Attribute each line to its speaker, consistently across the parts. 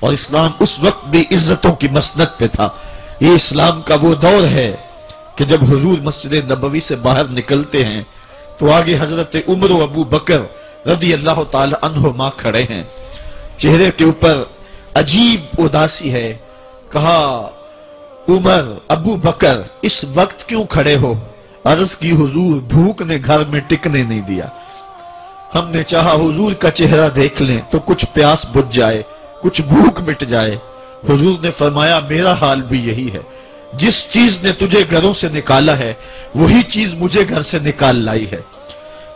Speaker 1: اور اسلام اس وقت بھی عزتوں کی مسنت پہ تھا۔ یہ اسلام کا وہ دور ہے کہ جب حضور مسجد نبوی سے باہر نکلتے ہیں تو آگے حضرت عمر و ابو بکر رضی اللہ تعالی عنہ ماں کھڑے ہیں۔ چہرے کے اوپر عجیب اداسی ہے۔ کہا، عمر، ابو بکر، اس وقت کیوں کھڑے ہو؟ عرض کی حضور، بھوک نے گھر میں ٹکنے نہیں دیا۔ ہم نے چاہا حضور کا چہرہ دیکھ لیں تو کچھ پیاس بجھ جائے۔ کچھ بھوک مٹ جائے۔ حضور نے فرمایا، میرا حال بھی یہی ہے۔ جس چیز نے تجھے گھروں سے نکالا ہے، وہی چیز مجھے گھر سے نکال لائی ہے۔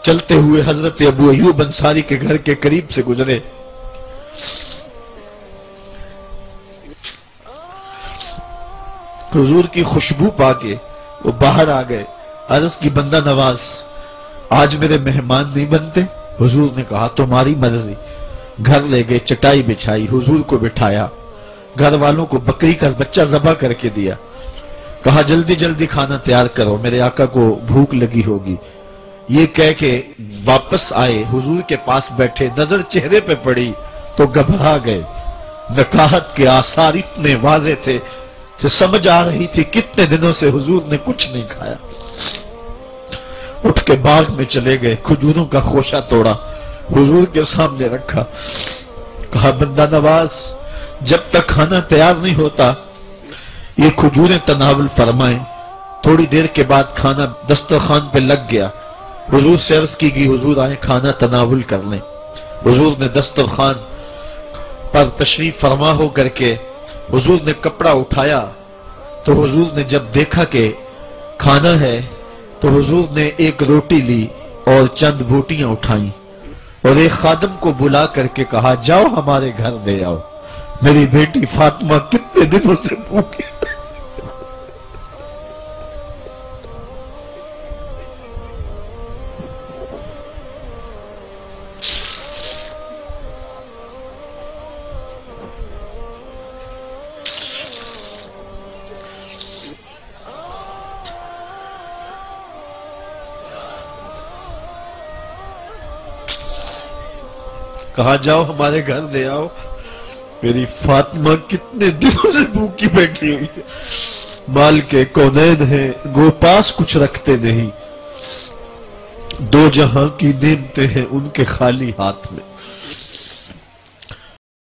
Speaker 1: چلتے ہوئے حضرت ابو ایوب انصاری کے گھر کے قریب سے گزرے۔ حضور کی خوشبو پا کے وہ باہر آ گئے۔ عرض کی، بندہ نواز، آج میرے مہمان نہیں بنتے؟ حضور نے کہا، تمہاری مرضی۔ گھر لے گئے، چٹائی بچھائی، حضور کو بٹھایا، گھر والوں کو بکری کا بچہ ذبح کر کے دیا۔ کہا، جلدی جلدی کھانا تیار کرو، میرے آقا کو بھوک لگی ہوگی۔ یہ کہہ کے واپس آئے، حضور کے پاس بیٹھے، نظر چہرے پہ پڑی تو گھبرا گئے۔ نکاحت کے آثار اتنے واضح تھے کہ سمجھ آ رہی تھی کتنے دنوں سے حضور نے کچھ نہیں کھایا۔ اٹھ کے باغ میں چلے گئے، کھجوروں کا خوشہ توڑا۔ حضور کے سامنے رکھا۔ کہا، بندہ نواز، جب تک کھانا تیار نہیں ہوتا، یہ کھجوریں تناول فرمائیں۔ تھوڑی دیر کے بعد کھانا دسترخوان پہ لگ گیا۔ حضور سے عرض کی گئی، حضور آئے کھانا تناول کر لیں۔ حضور نے دسترخوان پر تشریف فرما ہو کر کے حضور نے کپڑا اٹھایا۔ تو حضور نے جب دیکھا کہ کھانا ہے، تو حضور نے ایک روٹی لی اور چند بوٹیاں اٹھائیں۔ اور ایک خادم کو بلا کر کے کہا، جاؤ ہمارے گھر لے آؤ۔ میری بیٹی فاطمہ کتنے دنوں سے بھوکی کہا جاؤ، ہمارے گھر لے آؤ۔ میری فاطمہ کتنے دنوں سے بھوکی بیٹھی ہوئی ہے۔ مال کے کونین ہیں گو پاس کچھ رکھتے نہیں۔ دو جہاں کی نیمتے ہیں ان کے خالی ہاتھ میں۔